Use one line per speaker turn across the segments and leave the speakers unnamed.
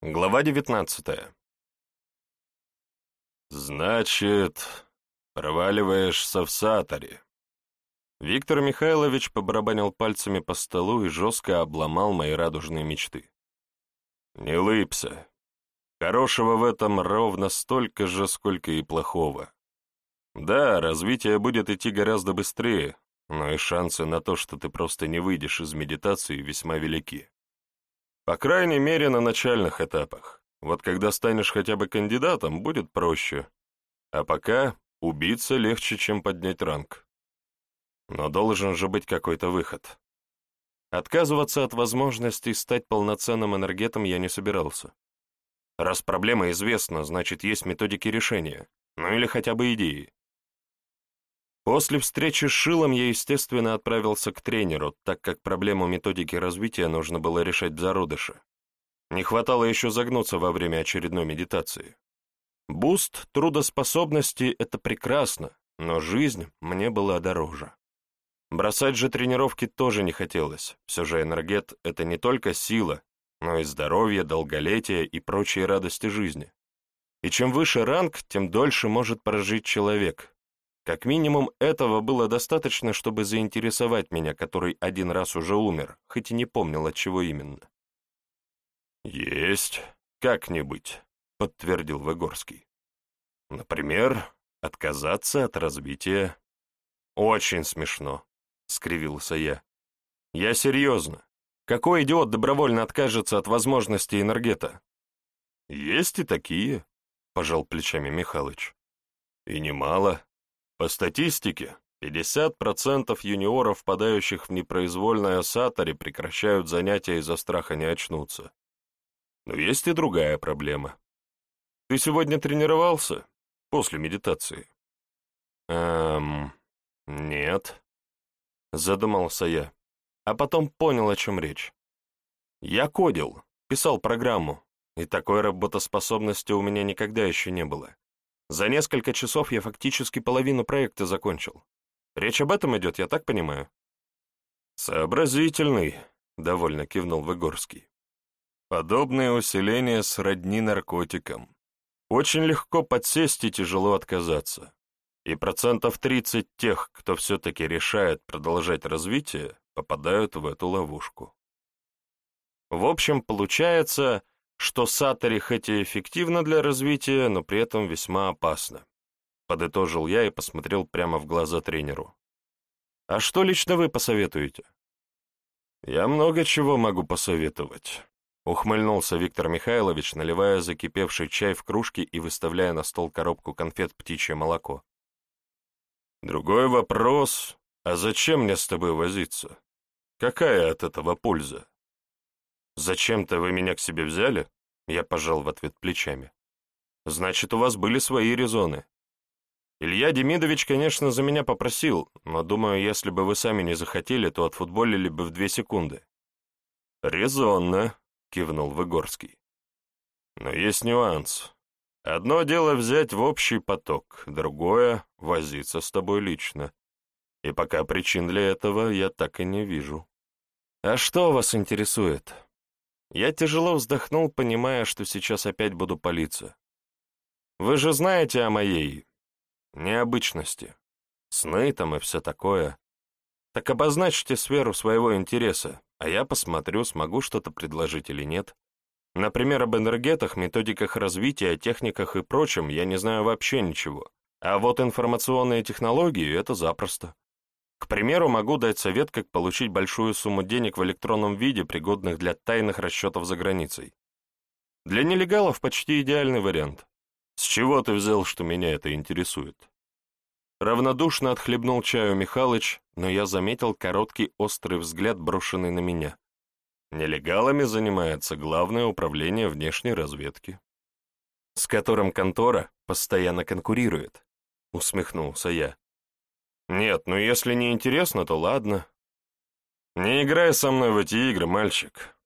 Глава девятнадцатая. «Значит, проваливаешься в саторе». Виктор Михайлович побарабанил пальцами по столу и жестко обломал мои радужные мечты. «Не лыбся. Хорошего в этом ровно столько же, сколько и плохого. Да, развитие будет идти гораздо быстрее, но и шансы на то, что ты просто не выйдешь из медитации, весьма велики. По крайней мере, на начальных этапах. Вот когда станешь хотя бы кандидатом, будет проще. А пока убиться легче, чем поднять ранг. Но должен же быть какой-то выход. Отказываться от возможности стать полноценным энергетом я не собирался. Раз проблема известна, значит, есть методики решения, ну или хотя бы идеи. После встречи с Шилом я, естественно, отправился к тренеру, так как проблему методики развития нужно было решать в зародыше. Не хватало еще загнуться во время очередной медитации. Буст трудоспособности — это прекрасно, но жизнь мне была дороже. Бросать же тренировки тоже не хотелось, все же энергет — это не только сила, но и здоровье, долголетие и прочие радости жизни. И чем выше ранг, тем дольше может прожить человек, как минимум этого было достаточно, чтобы заинтересовать меня, который один раз уже умер, хоть и не помнил, от чего именно. «Есть, как-нибудь», — подтвердил Выгорский. «Например, отказаться от развития». «Очень смешно», — скривился я. «Я серьезно. Какой идиот добровольно откажется от возможности энергета?» «Есть и такие», — пожал плечами Михалыч. «И немало. По статистике, 50% юниоров, впадающих в непроизвольное сатори, прекращают занятия из-за страха не очнуться. Но есть и другая проблема. Ты сегодня тренировался? После медитации? Эм, нет. Задумался я, а потом понял, о чем речь. Я кодил, писал программу, и такой работоспособности у меня никогда еще не было. За несколько часов я фактически половину проекта закончил. Речь об этом идет, я так понимаю?» «Сообразительный», — довольно кивнул Выгорский. «Подобное усиление сродни наркотикам. Очень легко подсесть и тяжело отказаться. И процентов 30 тех, кто все-таки решает продолжать развитие, попадают в эту ловушку. В общем, получается, что Сатори хоть и эффективно для развития, но при этом весьма опасно. Подытожил я и посмотрел прямо в глаза тренеру. «А что лично вы посоветуете?» «Я много чего могу посоветовать», — ухмыльнулся Виктор Михайлович, наливая закипевший чай в кружки и выставляя на стол коробку конфет «Птичье молоко». «Другой вопрос, а зачем мне с тобой возиться? Какая от этого польза?» «Зачем-то вы меня к себе взяли?» Я пожал в ответ плечами. «Значит, у вас были свои резоны. Илья Демидович, конечно, за меня попросил, но, думаю, если бы вы сами не захотели, то отфутболили бы в две секунды». «Резонно», — кивнул Выгорский. «Но есть нюанс. Одно дело взять в общий поток, другое — возиться с тобой лично. И пока причин для этого я так и не вижу». «А что вас интересует?» Я тяжело вздохнул, понимая, что сейчас опять буду палиться. Вы же знаете о моей необычности. Сны там и все такое. Так обозначьте сферу своего интереса, а я посмотрю, смогу что-то предложить или нет. Например, об энергетах, методиках развития, техниках и прочем я не знаю вообще ничего. А вот информационные технологии — это запросто. К примеру, могу дать совет, как получить большую сумму денег в электронном виде, пригодных для тайных расчетов за границей. Для нелегалов почти идеальный вариант. С чего ты взял, что меня это интересует? Равнодушно отхлебнул чаю Михалыч, но я заметил короткий острый взгляд, брошенный на меня. Нелегалами занимается Главное управление внешней разведки, с которым контора постоянно конкурирует, усмехнулся я. «Нет, ну если не интересно, то ладно. Не играй со мной в эти игры, мальчик».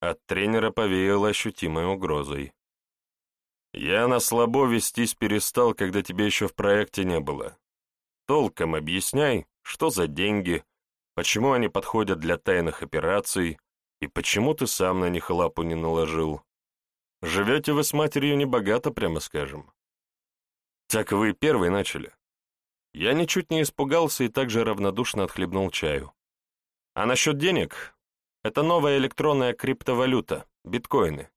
От тренера повеяло ощутимой угрозой. «Я на слабо вестись перестал, когда тебя еще в проекте не было. Толком объясняй, что за деньги, почему они подходят для тайных операций и почему ты сам на них лапу не наложил. Живете вы с матерью небогато, прямо скажем. Так вы первый начали. Я ничуть не испугался и также равнодушно отхлебнул чаю. А насчет денег? Это новая электронная криптовалюта, биткоины.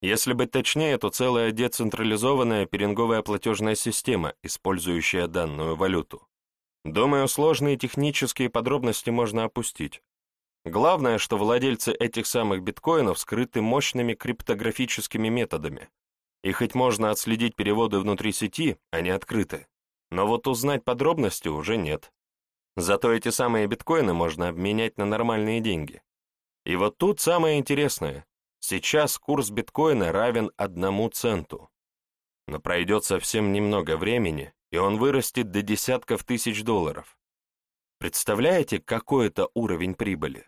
Если быть точнее, то целая децентрализованная пиринговая платежная система, использующая данную валюту. Думаю, сложные технические подробности можно опустить. Главное, что владельцы этих самых биткоинов скрыты мощными криптографическими методами. И хоть можно отследить переводы внутри сети, они открыты. Но вот узнать подробности уже нет. Зато эти самые биткоины можно обменять на нормальные деньги. И вот тут самое интересное. Сейчас курс биткоина равен одному центу. Но пройдет совсем немного времени, и он вырастет до десятков тысяч долларов. Представляете, какой это уровень прибыли?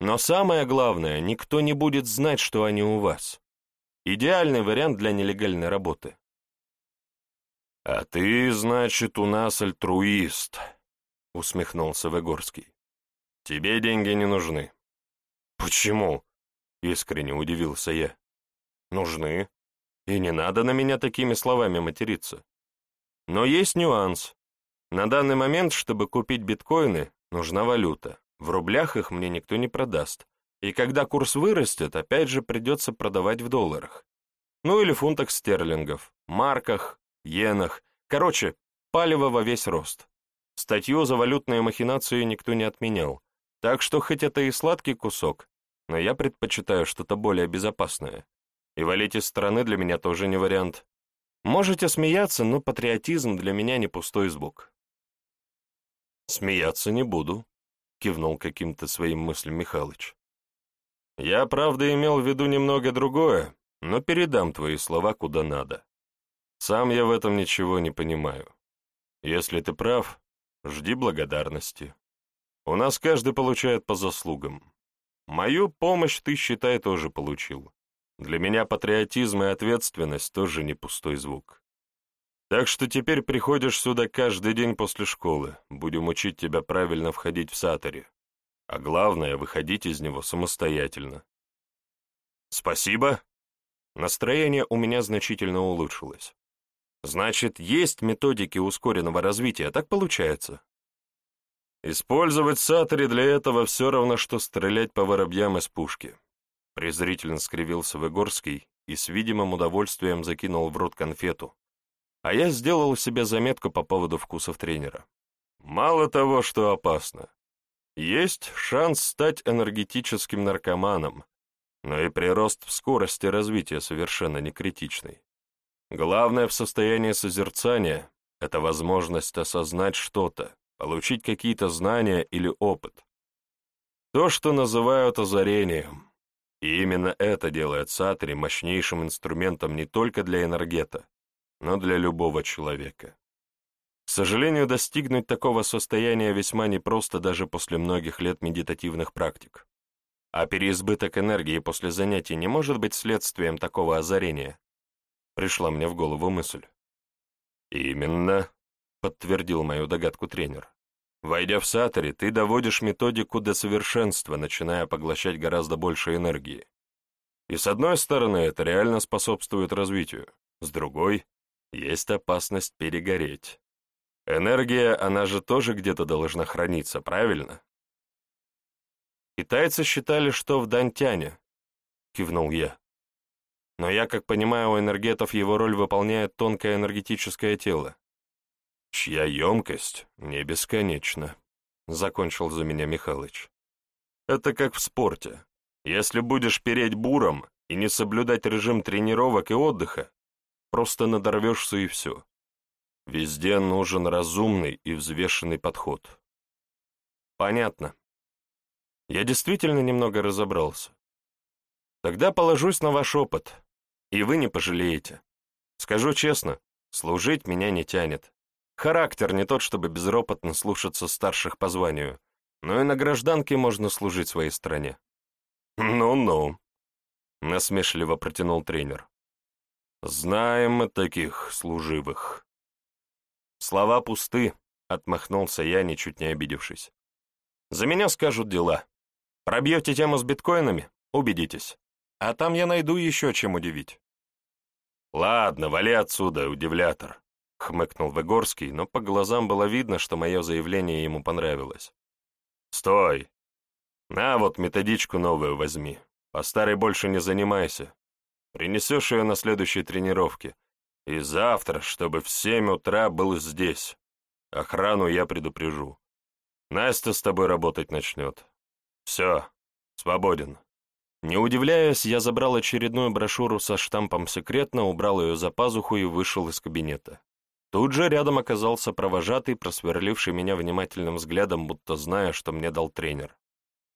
Но самое главное, никто не будет знать, что они у вас. Идеальный вариант для нелегальной работы. «А ты, значит, у нас альтруист», — усмехнулся Выгорский. «Тебе деньги не нужны». «Почему?» — искренне удивился я. «Нужны. И не надо на меня такими словами материться. Но есть нюанс. На данный момент, чтобы купить биткоины, нужна валюта. В рублях их мне никто не продаст. И когда курс вырастет, опять же придется продавать в долларах. Ну или фунтах стерлингов, марках, иенах. Короче, палево во весь рост. Статью за валютные махинации никто не отменял. Так что хоть это и сладкий кусок, но я предпочитаю что-то более безопасное. И валить из страны для меня тоже не вариант. Можете смеяться, но патриотизм для меня не пустой звук. Смеяться не буду, кивнул каким-то своим мыслям Михалыч. Я, правда, имел в виду немного другое, но передам твои слова куда надо. Сам я в этом ничего не понимаю. Если ты прав, жди благодарности. У нас каждый получает по заслугам. Мою помощь ты, считай, тоже получил. Для меня патриотизм и ответственность тоже не пустой звук. Так что теперь приходишь сюда каждый день после школы, будем учить тебя правильно входить в сатори. А главное, выходить из него самостоятельно. Спасибо. Настроение у меня значительно улучшилось. Значит, есть методики ускоренного развития, так получается? Использовать сатори для этого все равно, что стрелять по воробьям из пушки. Презрительно скривился Выгорский и с видимым удовольствием закинул в рот конфету, а я сделал себе заметку по поводу вкусов тренера. Мало того, что опасно. Есть шанс стать энергетическим наркоманом, но и прирост в скорости развития совершенно не критичный. Главное в состоянии созерцания — это возможность осознать что-то, получить какие-то знания или опыт. То, что называют озарением. И именно это делает Сатри мощнейшим инструментом не только для энергета, но для любого человека. К сожалению, достигнуть такого состояния весьма непросто даже после многих лет медитативных практик. А переизбыток энергии после занятий не может быть следствием такого озарения. Пришла мне в голову мысль. «Именно», — подтвердил мою догадку тренер. «Войдя в сатори, ты доводишь методику до совершенства, начиная поглощать гораздо больше энергии. И с одной стороны, это реально способствует развитию, с другой есть опасность перегореть. Энергия, она же тоже где-то должна храниться, правильно? Китайцы считали, что в Дантяне, кивнул я. Но я, как понимаю, у энергетов его роль выполняет тонкое энергетическое тело, чья емкость не бесконечна, закончил за меня Михалыч. Это как в спорте. Если будешь переть буром и не соблюдать режим тренировок и отдыха, Просто надорвешься и все. Везде нужен разумный и взвешенный подход. Понятно. Я действительно немного разобрался. Тогда положусь на ваш опыт, и вы не пожалеете. Скажу честно, служить меня не тянет. Характер не тот, чтобы безропотно слушаться старших по званию, но и на гражданке можно служить своей стране. «Ну-ну», — насмешливо протянул тренер. Знаем мы таких служивых. Слова пусты, отмахнулся я, ничуть не обидевшись. За меня скажут дела. Пробьете тему с биткоинами? Убедитесь. А там я найду еще чем удивить. «Ладно, вали отсюда, удивлятор», — хмыкнул Выгорский, но по глазам было видно, что мое заявление ему понравилось. «Стой! На вот методичку новую возьми. По старой больше не занимайся. Принесешь ее на следующей тренировке. И завтра, чтобы в семь утра был здесь. Охрану я предупрежу. Настя с тобой работать начнет. Все, свободен». Не удивляясь, я забрал очередную брошюру со штампом «Секретно», убрал ее за пазуху и вышел из кабинета. Тут же рядом оказался провожатый, просверливший меня внимательным взглядом, будто зная, что мне дал тренер.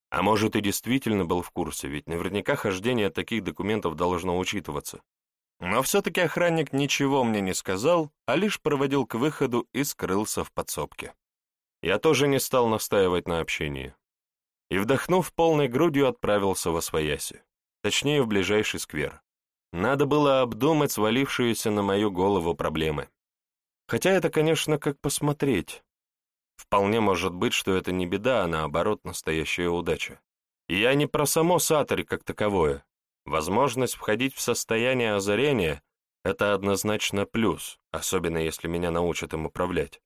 А может, и действительно был в курсе, ведь наверняка хождение таких документов должно учитываться. Но все-таки охранник ничего мне не сказал, а лишь проводил к выходу и скрылся в подсобке. Я тоже не стал настаивать на общении и, вдохнув полной грудью, отправился во свояси, точнее, в ближайший сквер. Надо было обдумать свалившиеся на мою голову проблемы. Хотя это, конечно, как посмотреть. Вполне может быть, что это не беда, а наоборот, настоящая удача. И я не про само Сатори как таковое. Возможность входить в состояние озарения — это однозначно плюс, особенно если меня научат им управлять.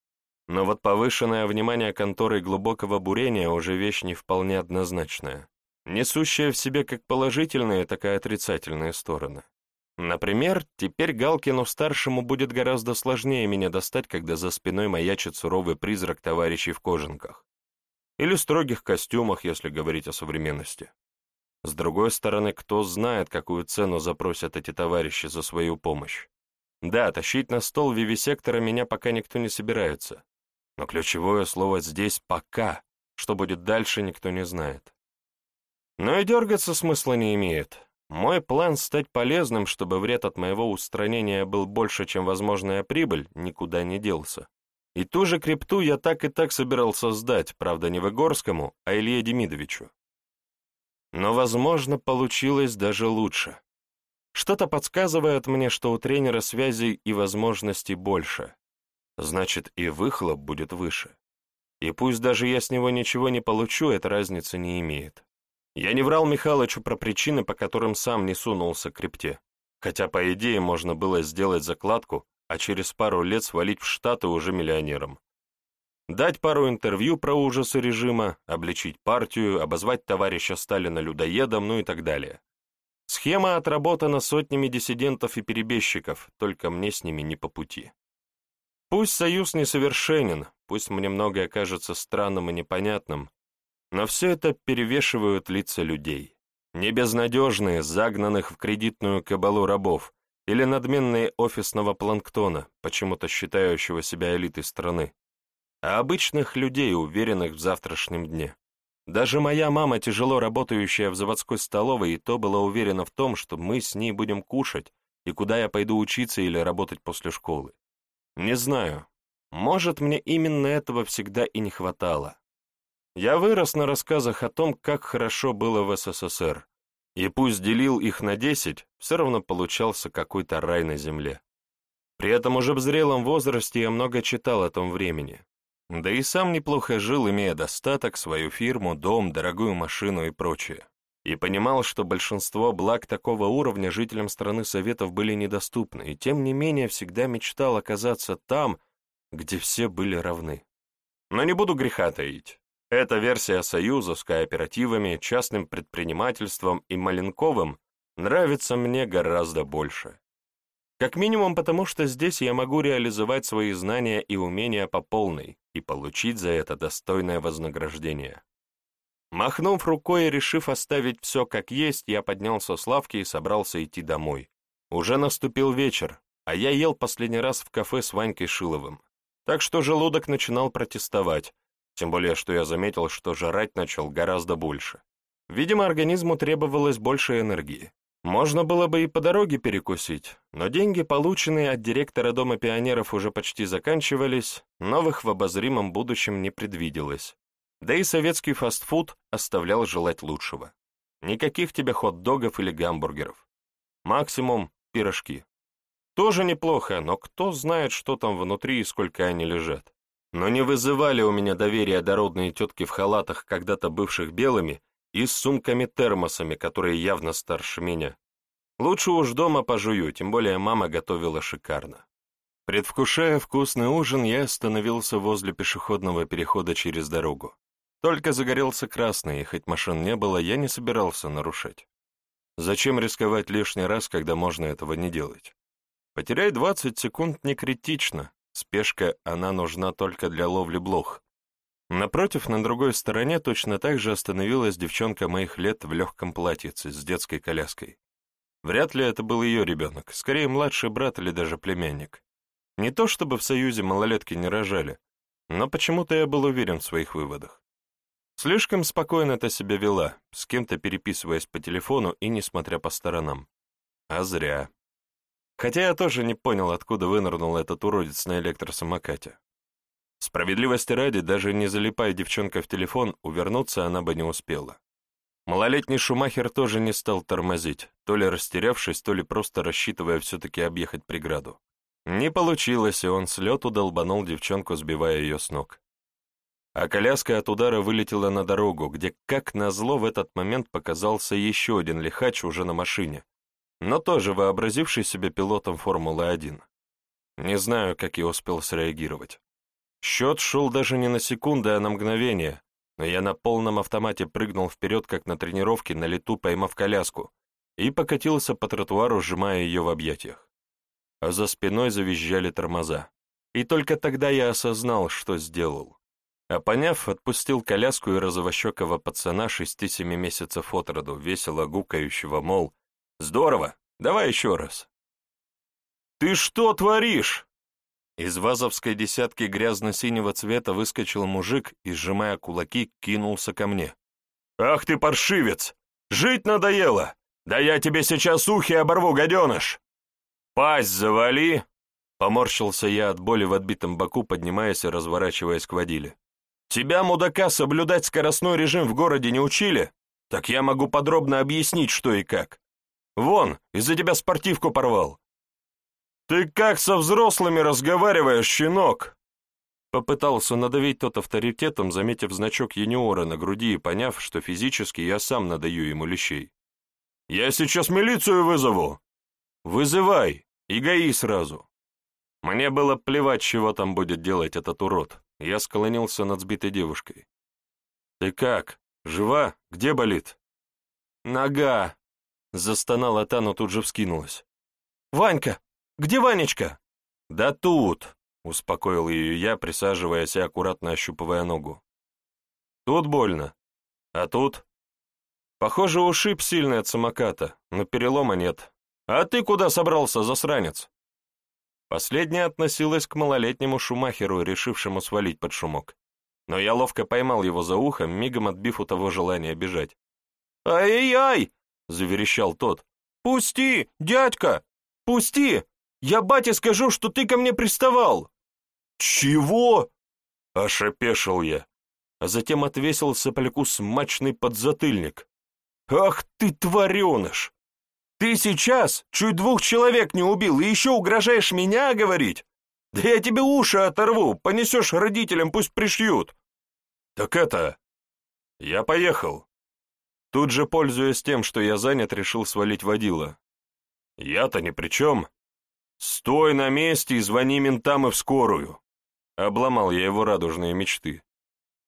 Но вот повышенное внимание конторы глубокого бурения уже вещь не вполне однозначная, несущая в себе как положительные, так и отрицательные стороны. Например, теперь Галкину-старшему будет гораздо сложнее меня достать, когда за спиной маячит суровый призрак товарищей в кожанках. Или строгих костюмах, если говорить о современности. С другой стороны, кто знает, какую цену запросят эти товарищи за свою помощь. Да, тащить на стол вивисектора меня пока никто не собирается. Но ключевое слово здесь «пока», что будет дальше, никто не знает. Но и дергаться смысла не имеет. Мой план стать полезным, чтобы вред от моего устранения был больше, чем возможная прибыль, никуда не делся. И ту же крипту я так и так собирался сдать, правда, не Выгорскому, а Илье Демидовичу. Но, возможно, получилось даже лучше. Что-то подсказывает мне, что у тренера связей и возможностей больше значит и выхлоп будет выше. И пусть даже я с него ничего не получу, эта разница не имеет. Я не врал Михалычу про причины, по которым сам не сунулся к крипте, хотя, по идее, можно было сделать закладку, а через пару лет свалить в Штаты уже миллионером. Дать пару интервью про ужасы режима, обличить партию, обозвать товарища Сталина людоедом, ну и так далее. Схема отработана сотнями диссидентов и перебежчиков, только мне с ними не по пути. Пусть союз несовершенен, пусть мне многое кажется странным и непонятным, но все это перевешивают лица людей. Не безнадежные, загнанных в кредитную кабалу рабов, или надменные офисного планктона, почему-то считающего себя элитой страны, а обычных людей, уверенных в завтрашнем дне. Даже моя мама, тяжело работающая в заводской столовой, и то была уверена в том, что мы с ней будем кушать, и куда я пойду учиться или работать после школы. Не знаю. Может, мне именно этого всегда и не хватало. Я вырос на рассказах о том, как хорошо было в СССР, и пусть делил их на десять, все равно получался какой-то рай на земле. При этом уже в зрелом возрасте я много читал о том времени. Да и сам неплохо жил, имея достаток, свою фирму, дом, дорогую машину и прочее и понимал, что большинство благ такого уровня жителям страны Советов были недоступны, и тем не менее всегда мечтал оказаться там, где все были равны. Но не буду греха таить. Эта версия Союза с кооперативами, частным предпринимательством и Маленковым нравится мне гораздо больше. Как минимум потому, что здесь я могу реализовать свои знания и умения по полной и получить за это достойное вознаграждение. Махнув рукой и решив оставить все как есть, я поднялся с лавки и собрался идти домой. Уже наступил вечер, а я ел последний раз в кафе с Ванькой Шиловым. Так что желудок начинал протестовать, тем более, что я заметил, что жрать начал гораздо больше. Видимо, организму требовалось больше энергии. Можно было бы и по дороге перекусить, но деньги, полученные от директора Дома пионеров, уже почти заканчивались, новых в обозримом будущем не предвиделось. Да и советский фастфуд оставлял желать лучшего. Никаких тебе хот-догов или гамбургеров. Максимум пирожки. Тоже неплохо, но кто знает, что там внутри и сколько они лежат. Но не вызывали у меня доверия дородные тетки в халатах, когда-то бывших белыми, и с сумками-термосами, которые явно старше меня. Лучше уж дома пожую, тем более мама готовила шикарно. Предвкушая вкусный ужин, я остановился возле пешеходного перехода через дорогу. Только загорелся красный, и хоть машин не было, я не собирался нарушать. Зачем рисковать лишний раз, когда можно этого не делать? Потерять 20 секунд не критично, спешка, она нужна только для ловли блох. Напротив, на другой стороне, точно так же остановилась девчонка моих лет в легком платьице с детской коляской. Вряд ли это был ее ребенок, скорее младший брат или даже племянник. Не то чтобы в Союзе малолетки не рожали, но почему-то я был уверен в своих выводах. Слишком спокойно это себя вела, с кем-то переписываясь по телефону и не смотря по сторонам. А зря. Хотя я тоже не понял, откуда вынырнул этот уродец на электросамокате. Справедливости ради, даже не залипая девчонка в телефон, увернуться она бы не успела. Малолетний Шумахер тоже не стал тормозить, то ли растерявшись, то ли просто рассчитывая все-таки объехать преграду. Не получилось, и он с лету долбанул девчонку, сбивая ее с ног а коляска от удара вылетела на дорогу, где, как назло, в этот момент показался еще один лихач уже на машине, но тоже вообразивший себя пилотом Формулы-1. Не знаю, как я успел среагировать. Счет шел даже не на секунды, а на мгновение, но я на полном автомате прыгнул вперед, как на тренировке, на лету поймав коляску, и покатился по тротуару, сжимая ее в объятиях. А за спиной завизжали тормоза. И только тогда я осознал, что сделал. А поняв, отпустил коляску и розовощекого пацана шести-семи месяцев от роду, весело гукающего, мол, «Здорово! Давай еще раз!» «Ты что творишь?» Из вазовской десятки грязно-синего цвета выскочил мужик и, сжимая кулаки, кинулся ко мне. «Ах ты, паршивец! Жить надоело! Да я тебе сейчас ухи оборву, гаденыш!» «Пасть завали!» Поморщился я от боли в отбитом боку, поднимаясь и разворачиваясь к водиле. Тебя, мудака, соблюдать скоростной режим в городе не учили? Так я могу подробно объяснить, что и как. Вон, из-за тебя спортивку порвал. Ты как со взрослыми разговариваешь, щенок? Попытался надавить тот авторитетом, заметив значок юниора на груди и поняв, что физически я сам надаю ему лещей. «Я сейчас милицию вызову!» «Вызывай! И гаи сразу!» Мне было плевать, чего там будет делать этот урод. Я склонился над сбитой девушкой. «Ты как? Жива? Где болит?» «Нога!» — застонала та, но тут же вскинулась. «Ванька! Где Ванечка?» «Да тут!» — успокоил ее я, присаживаясь и аккуратно ощупывая ногу. «Тут больно. А тут?» «Похоже, ушиб сильный от самоката, но перелома нет. А ты куда собрался, засранец?» Последняя относилась к малолетнему Шумахеру, решившему свалить под шумок. Но я ловко поймал его за ухом, мигом отбив у того желание бежать. «Ай-яй!» — заверещал тот. «Пусти, дядька! Пусти! Я бате скажу, что ты ко мне приставал!» «Чего?» — аж опешил я, а затем отвесил сопляку смачный подзатыльник. «Ах ты, твареныш! Ты сейчас чуть двух человек не убил и еще угрожаешь меня говорить? Да я тебе уши оторву, понесешь родителям, пусть пришьют. Так это... Я поехал. Тут же, пользуясь тем, что я занят, решил свалить водила. Я-то ни при чем. Стой на месте и звони ментам и в скорую. Обломал я его радужные мечты.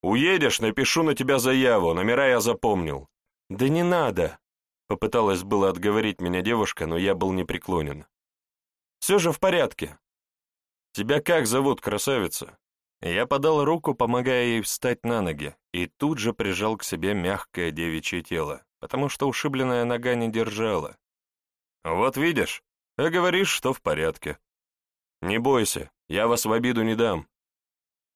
Уедешь, напишу на тебя заяву, номера я запомнил. Да не надо, Попыталась было отговорить меня девушка, но я был непреклонен. «Все же в порядке. Тебя как зовут, красавица?» Я подал руку, помогая ей встать на ноги, и тут же прижал к себе мягкое девичье тело, потому что ушибленная нога не держала. «Вот видишь, а говоришь, что в порядке. Не бойся, я вас в обиду не дам.